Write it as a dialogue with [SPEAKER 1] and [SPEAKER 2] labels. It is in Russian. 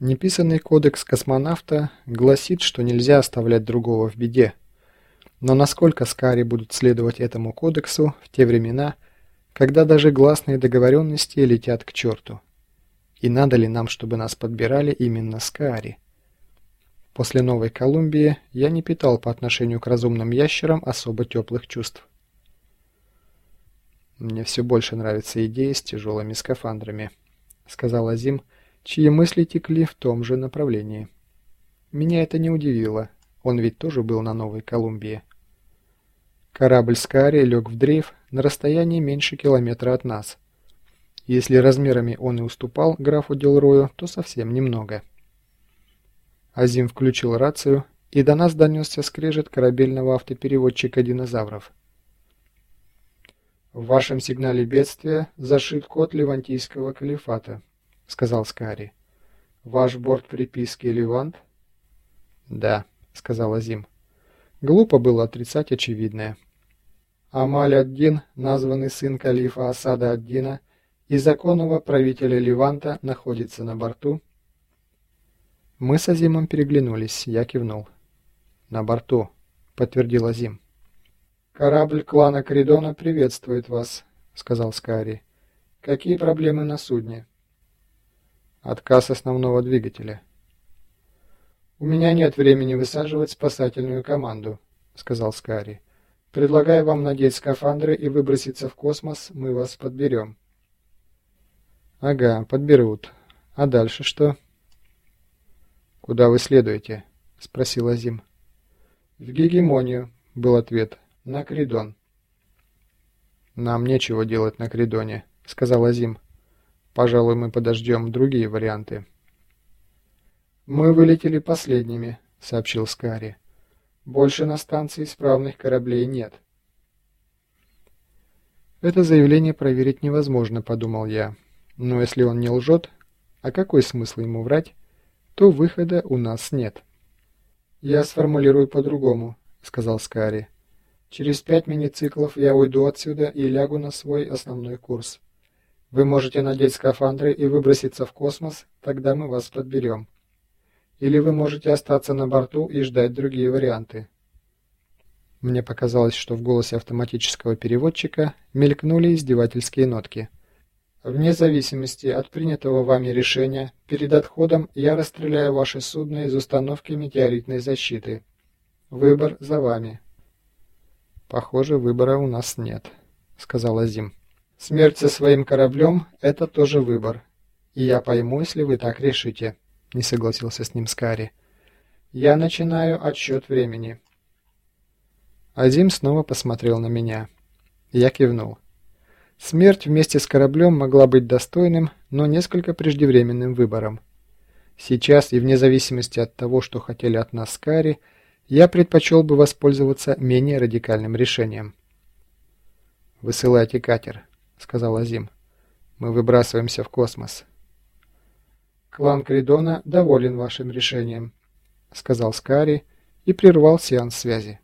[SPEAKER 1] Неписанный кодекс космонавта гласит, что нельзя оставлять другого в беде. Но насколько Скари будут следовать этому кодексу в те времена, когда даже гласные договоренности летят к черту? И надо ли нам, чтобы нас подбирали именно Скари? После Новой Колумбии я не питал по отношению к разумным ящерам особо теплых чувств. «Мне все больше нравится идея с тяжелыми скафандрами», — сказал Азим, — чьи мысли текли в том же направлении. Меня это не удивило, он ведь тоже был на Новой Колумбии. Корабль Скари лег в дрейф на расстоянии меньше километра от нас. Если размерами он и уступал графу Делрою, то совсем немного. Азим включил рацию, и до нас донесся скрежет корабельного автопереводчика динозавров. В вашем сигнале бедствия зашит код Левантийского калифата сказал Скари. «Ваш борт приписки Левант?» «Да», — сказал Азим. Глупо было отрицать очевидное. Амаль ад-Дин, названный сын калифа Асада ад-Дина и законного правителя Леванта, находится на борту. Мы с Азимом переглянулись, я кивнул. «На борту», — подтвердил Азим. «Корабль клана Кридона приветствует вас», — сказал Скари. «Какие проблемы на судне?» Отказ основного двигателя. «У меня нет времени высаживать спасательную команду», — сказал Скари. «Предлагаю вам надеть скафандры и выброситься в космос, мы вас подберем». «Ага, подберут. А дальше что?» «Куда вы следуете?» — спросил Азим. «В гегемонию», — был ответ. «На Кридон». «Нам нечего делать на Кридоне», — сказал Азим. Пожалуй, мы подождем другие варианты. «Мы вылетели последними», — сообщил Скари. «Больше на станции исправных кораблей нет». «Это заявление проверить невозможно», — подумал я. «Но если он не лжет, а какой смысл ему врать, то выхода у нас нет». «Я сформулирую по-другому», — сказал Скари. «Через пять мини-циклов я уйду отсюда и лягу на свой основной курс». Вы можете надеть скафандры и выброситься в космос, тогда мы вас подберем. Или вы можете остаться на борту и ждать другие варианты. Мне показалось, что в голосе автоматического переводчика мелькнули издевательские нотки. Вне зависимости от принятого вами решения, перед отходом я расстреляю ваше судно из установки метеоритной защиты. Выбор за вами. Похоже, выбора у нас нет, сказал Азим. Смерть со своим кораблем – это тоже выбор. И я пойму, если вы так решите», – не согласился с ним Скари. «Я начинаю отсчет времени». Азим снова посмотрел на меня. Я кивнул. Смерть вместе с кораблем могла быть достойным, но несколько преждевременным выбором. Сейчас и вне зависимости от того, что хотели от нас Скари, я предпочел бы воспользоваться менее радикальным решением. «Высылайте катер», сказал Азим. «Мы выбрасываемся в космос». «Клан Кридона доволен вашим решением», — сказал Скари и прервал сеанс связи.